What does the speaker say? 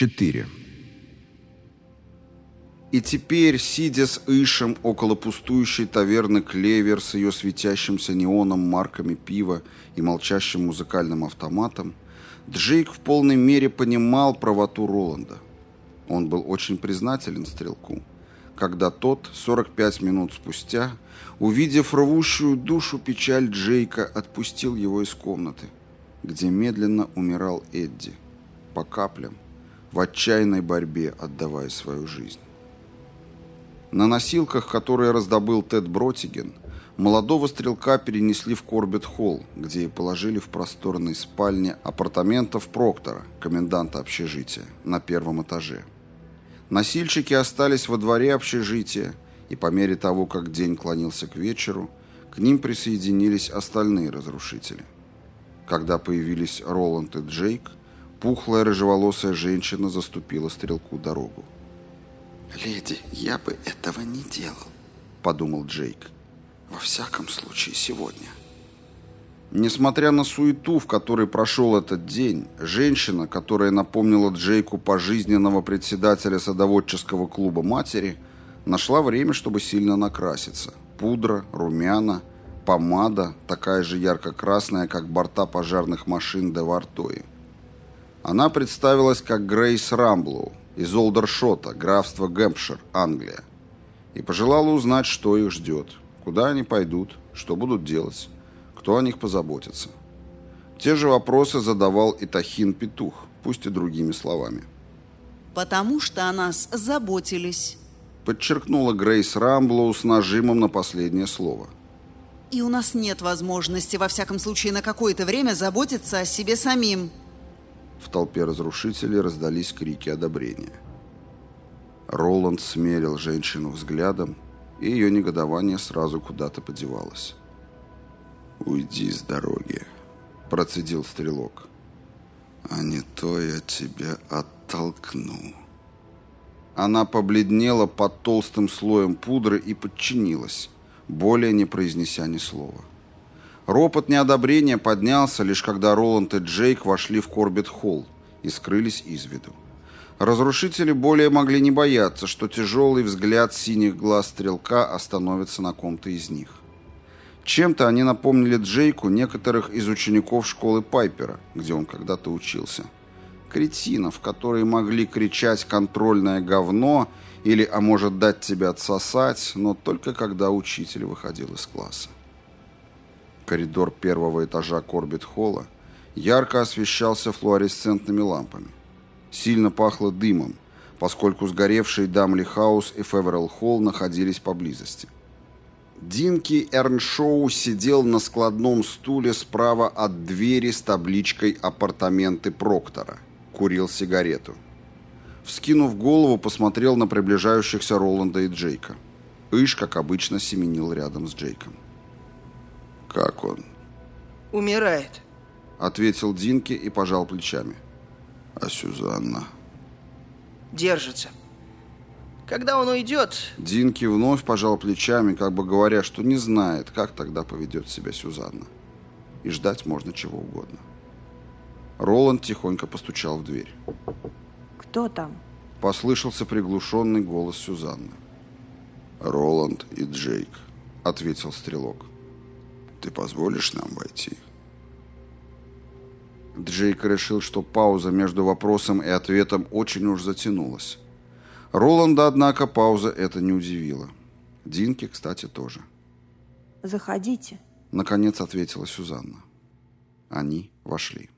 4. И теперь, сидя с Ишем около пустующей таверны «Клевер» с ее светящимся неоном, марками пива и молчащим музыкальным автоматом, Джейк в полной мере понимал правоту Роланда. Он был очень признателен стрелку, когда тот, 45 минут спустя, увидев рвущую душу печаль Джейка, отпустил его из комнаты, где медленно умирал Эдди, по каплям, в отчаянной борьбе отдавая свою жизнь. На носилках, которые раздобыл Тед Бротиген, молодого стрелка перенесли в Корбет-холл, где и положили в просторной спальне апартаментов Проктора, коменданта общежития, на первом этаже. Носильщики остались во дворе общежития, и по мере того, как день клонился к вечеру, к ним присоединились остальные разрушители. Когда появились Роланд и Джейк, пухлая рыжеволосая женщина заступила стрелку дорогу. «Леди, я бы этого не делал», — подумал Джейк. «Во всяком случае, сегодня». Несмотря на суету, в которой прошел этот день, женщина, которая напомнила Джейку пожизненного председателя садоводческого клуба матери, нашла время, чтобы сильно накраситься. Пудра, румяна, помада, такая же ярко-красная, как борта пожарных машин де Вартои. Она представилась как Грейс Рамблоу, из Олдершота, графства Гэмпшир, Англия, и пожелала узнать, что их ждет, куда они пойдут, что будут делать, кто о них позаботится. Те же вопросы задавал и Тахин Петух, пусть и другими словами. «Потому что о нас заботились», подчеркнула Грейс Рамблоу с нажимом на последнее слово. «И у нас нет возможности, во всяком случае, на какое-то время заботиться о себе самим». В толпе разрушителей раздались крики одобрения. Роланд смерил женщину взглядом, и ее негодование сразу куда-то подевалось. «Уйди с дороги», — процедил стрелок. «А не то я тебя оттолкну». Она побледнела под толстым слоем пудры и подчинилась, более не произнеся ни слова. Ропот неодобрения поднялся, лишь когда Роланд и Джейк вошли в Корбет-холл и скрылись из виду. Разрушители более могли не бояться, что тяжелый взгляд синих глаз стрелка остановится на ком-то из них. Чем-то они напомнили Джейку некоторых из учеников школы Пайпера, где он когда-то учился. Кретинов, которые могли кричать «контрольное говно» или «а может дать тебя отсосать», но только когда учитель выходил из класса. Коридор первого этажа Корбит-холла ярко освещался флуоресцентными лампами. Сильно пахло дымом, поскольку сгоревшие Дамли Хаус и Феверелл Холл находились поблизости. Динки Эрншоу сидел на складном стуле справа от двери с табличкой «Апартаменты Проктора». Курил сигарету. Вскинув голову, посмотрел на приближающихся Роланда и Джейка. Иш, как обычно, семенил рядом с Джейком. «Как он?» «Умирает», — ответил Динки и пожал плечами. «А Сюзанна?» «Держится. Когда он уйдет...» Динки вновь пожал плечами, как бы говоря, что не знает, как тогда поведет себя Сюзанна. И ждать можно чего угодно. Роланд тихонько постучал в дверь. «Кто там?» Послышался приглушенный голос Сюзанны. «Роланд и Джейк», — ответил стрелок. Ты позволишь нам войти?» Джейк решил, что пауза между вопросом и ответом очень уж затянулась. Роланда, однако, пауза это не удивила. Динки, кстати, тоже. «Заходите», — наконец ответила Сюзанна. Они вошли.